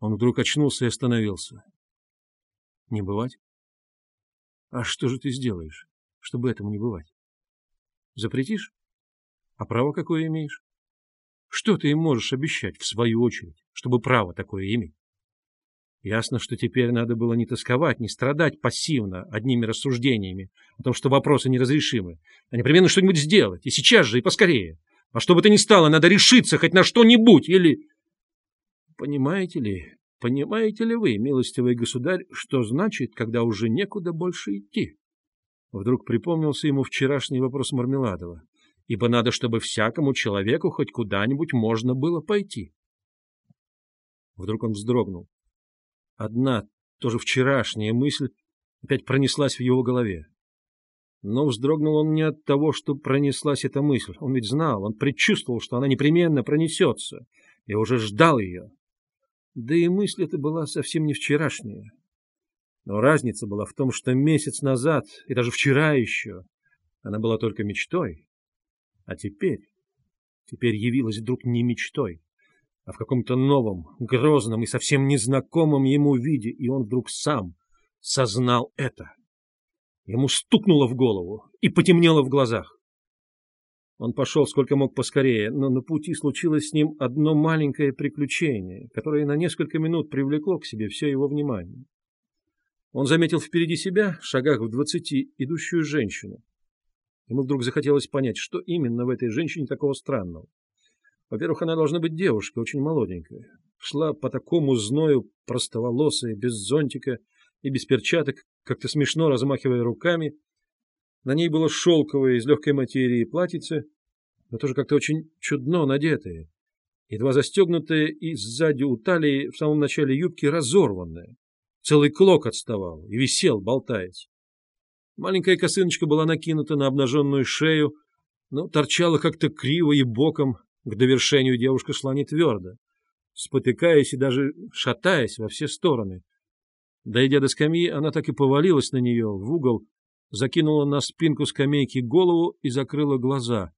Он вдруг очнулся и остановился. Не бывать? А что же ты сделаешь, чтобы этому не бывать? Запретишь? А право какое имеешь? Что ты им можешь обещать, в свою очередь, чтобы право такое иметь? Ясно, что теперь надо было не тосковать, не страдать пассивно одними рассуждениями о том, что вопросы неразрешимы, а непременно что-нибудь сделать, и сейчас же, и поскорее. А что бы то ни стало, надо решиться хоть на что-нибудь, или... Понимаете ли, понимаете ли вы, милостивый государь, что значит, когда уже некуда больше идти? Вдруг припомнился ему вчерашний вопрос Мармеладова. Ибо надо, чтобы всякому человеку хоть куда-нибудь можно было пойти. Вдруг он вздрогнул. Одна, тоже вчерашняя мысль опять пронеслась в его голове. Но вздрогнул он не от того, что пронеслась эта мысль. Он ведь знал, он предчувствовал, что она непременно пронесется, и уже ждал ее. Да и мысль эта была совсем не вчерашняя. Но разница была в том, что месяц назад, и даже вчера еще, она была только мечтой. А теперь, теперь явилась вдруг не мечтой, а в каком-то новом, грозном и совсем незнакомом ему виде, и он вдруг сам сознал это. Ему стукнуло в голову и потемнело в глазах. Он пошел сколько мог поскорее, но на пути случилось с ним одно маленькое приключение, которое на несколько минут привлекло к себе все его внимание. Он заметил впереди себя, в шагах в двадцати, идущую женщину. Ему вдруг захотелось понять, что именно в этой женщине такого странного. Во-первых, она должна быть девушка, очень молоденькая. Шла по такому зною, простоволосая, без зонтика и без перчаток, как-то смешно размахивая руками. На ней было шелковое из легкой материи платьице, но тоже как-то очень чудно надетое, едва застегнутое и сзади у талии в самом начале юбки разорванное. Целый клок отставал и висел, болтаясь. Маленькая косыночка была накинута на обнаженную шею, но торчала как-то криво и боком, к довершению девушка шла не твердо, спотыкаясь и даже шатаясь во все стороны. Дойдя до скамьи, она так и повалилась на нее в угол, закинула на спинку скамейки голову и закрыла глаза,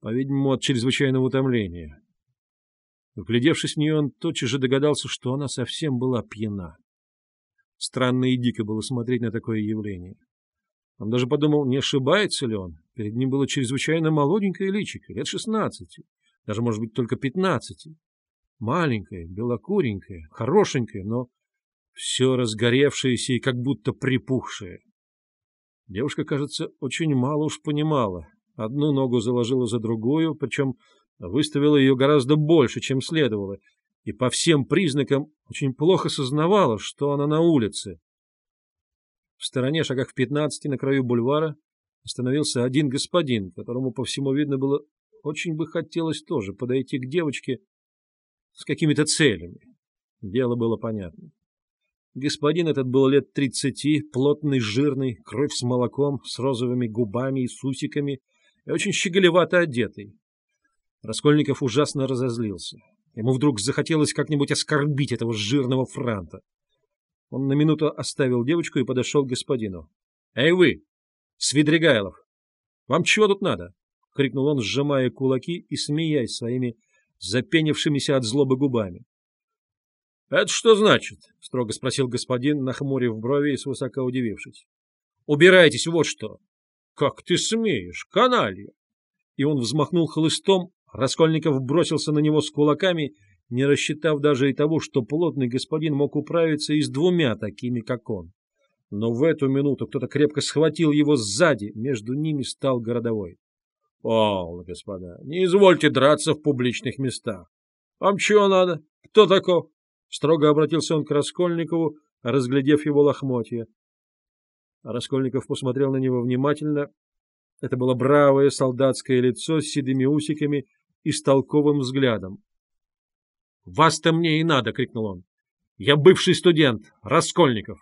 по-видимому, от чрезвычайного утомления. Вглядевшись в нее, он тотчас же догадался, что она совсем была пьяна. Странно и дико было смотреть на такое явление. Он даже подумал, не ошибается ли он. Перед ним было чрезвычайно молоденькое личико, лет шестнадцати, даже, может быть, только пятнадцати. Маленькое, белокуренькое, хорошенькое, но все разгоревшееся и как будто припухшее. Девушка, кажется, очень мало уж понимала. Одну ногу заложила за другую, причем выставила ее гораздо больше, чем следовало, и по всем признакам очень плохо сознавала, что она на улице, в стороне, шагах в пятнадцати, на краю бульвара, остановился один господин, которому, по всему видно было, очень бы хотелось тоже подойти к девочке с какими-то целями. Дело было понятно. Господин этот был лет тридцати, плотный, жирный, кровь с молоком, с розовыми губами и с усиками, и очень щеголевато одетый. Раскольников ужасно разозлился. Ему вдруг захотелось как-нибудь оскорбить этого жирного франта. Он на минуту оставил девочку и подошел к господину. — Эй вы, Свидригайлов, вам чего тут надо? — крикнул он, сжимая кулаки и смеясь своими запенившимися от злобы губами. — Это что значит? — строго спросил господин, нахмурив брови и свысока удивившись. — Убирайтесь, вот что! — Как ты смеешь, каналья! И он взмахнул хлыстом, Раскольников бросился на него с кулаками не рассчитав даже и того, что плотный господин мог управиться и с двумя такими, как он. Но в эту минуту кто-то крепко схватил его сзади, между ними стал городовой. — О, господа, не извольте драться в публичных местах. Вам чего надо? Кто таков? Строго обратился он к Раскольникову, разглядев его лохмотья. Раскольников посмотрел на него внимательно. Это было бравое солдатское лицо с седыми усиками и с толковым взглядом. «Вас-то мне и надо!» — крикнул он. «Я бывший студент, Раскольников!»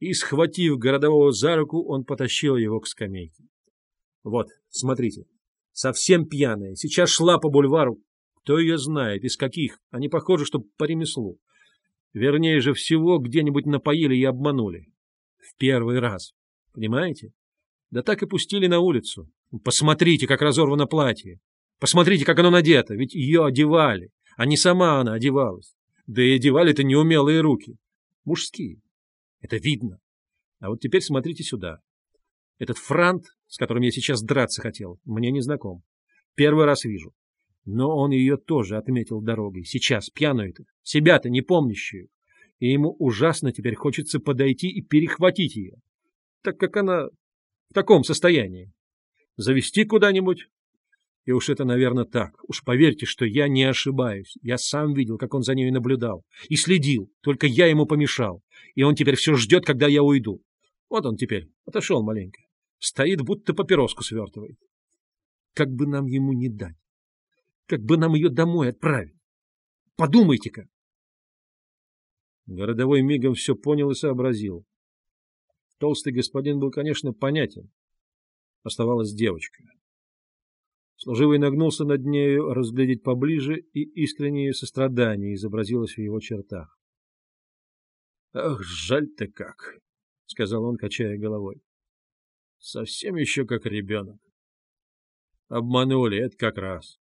И, схватив городового за руку, он потащил его к скамейке. «Вот, смотрите, совсем пьяная, сейчас шла по бульвару. Кто ее знает, из каких, они похожи, что по ремеслу. Вернее же всего, где-нибудь напоили и обманули. В первый раз. Понимаете? Да так и пустили на улицу. Посмотрите, как разорвано платье. Посмотрите, как оно надето, ведь ее одевали а не сама она одевалась. Да и одевали-то неумелые руки. Мужские. Это видно. А вот теперь смотрите сюда. Этот франт, с которым я сейчас драться хотел, мне не знаком. Первый раз вижу. Но он ее тоже отметил дорогой. Сейчас, пьяную-то, себя-то не помнящую. И ему ужасно теперь хочется подойти и перехватить ее, так как она в таком состоянии. Завести куда-нибудь. И уж это, наверное, так. Уж поверьте, что я не ошибаюсь. Я сам видел, как он за ней наблюдал. И следил. Только я ему помешал. И он теперь все ждет, когда я уйду. Вот он теперь. Отошел маленько. Стоит, будто папироску свертывает. Как бы нам ему не дать? Как бы нам ее домой отправить? Подумайте-ка. Городовой мигом все понял и сообразил. Толстый господин был, конечно, понятен. Оставалась девочка. Служивый нагнулся над нею разглядеть поближе, и искреннее сострадание изобразилось в его чертах. — Ах, жаль-то как! — сказал он, качая головой. — Совсем еще как ребенок. Обманули, это как раз. —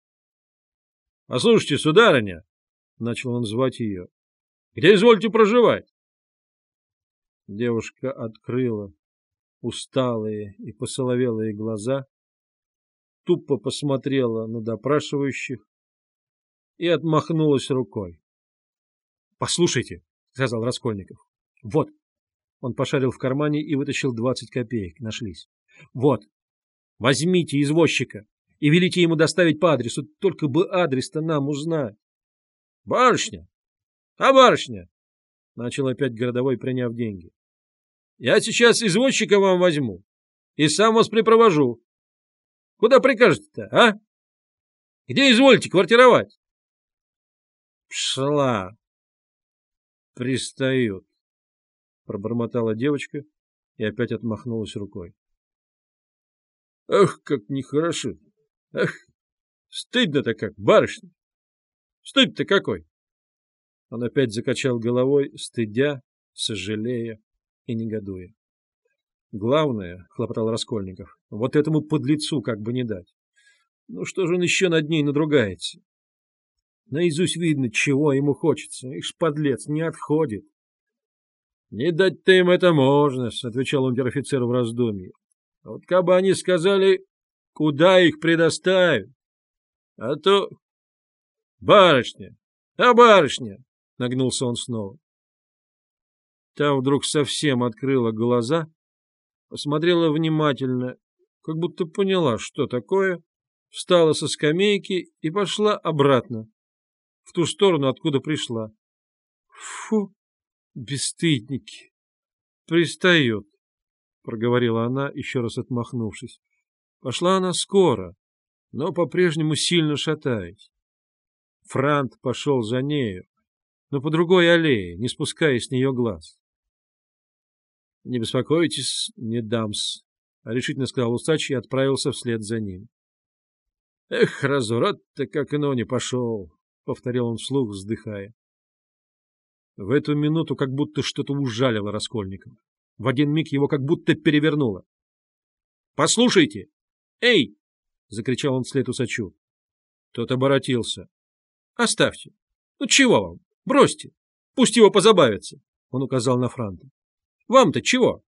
Послушайте, сударыня, — начал он звать ее, — где извольте проживать? Девушка открыла усталые и посоловелые глаза, тупо посмотрела на допрашивающих и отмахнулась рукой. — Послушайте, — сказал Раскольников, — вот. Он пошарил в кармане и вытащил двадцать копеек. Нашлись. — Вот. Возьмите извозчика и велите ему доставить по адресу, только бы адрес-то нам узнать. — Барышня! А барышня! — начал опять городовой, приняв деньги. — Я сейчас извозчика вам возьму и сам вас припровожу. Куда прикажете-то, а? Где извольте квартировать? Пшла. Пристают. Пробормотала девочка и опять отмахнулась рукой. Ах, как нехорошо. Ах, стыдно-то как, барышня. Стыд-то какой. Он опять закачал головой, стыдя, сожалея и негодуя. Главное, — хлопотал Раскольников, — вот этому подлецу как бы не дать. Ну что же он еще над ней надругается? Наизусть видно, чего ему хочется. Ишь, подлец, не отходит. — Не дать-то им это можно, — отвечал унтер-офицер в раздумье. — Вот как бы они сказали, куда их предоставить. А то... Барышня! А барышня! — нагнулся он снова. Та вдруг совсем открыла глаза посмотрела внимательно, как будто поняла, что такое, встала со скамейки и пошла обратно, в ту сторону, откуда пришла. Фу, бесстыдники, пристает, проговорила она, еще раз отмахнувшись. Пошла она скоро, но по-прежнему сильно шатаясь. Франт пошел за нею, но по другой аллее, не спуская с нее глаз. — Не беспокойтесь, не дамс, — решительно сказал усач и отправился вслед за ним. — Эх, разврат-то как ино не пошел, — повторил он вслух, вздыхая. В эту минуту как будто что-то ужалило Раскольникова. В один миг его как будто перевернуло. — Послушайте! Эй! — закричал он вслед усачу. Тот оборотился. — Оставьте. Ну чего вам? Бросьте. Пусть его позабавится. Он указал на Франта. Вам-то чего?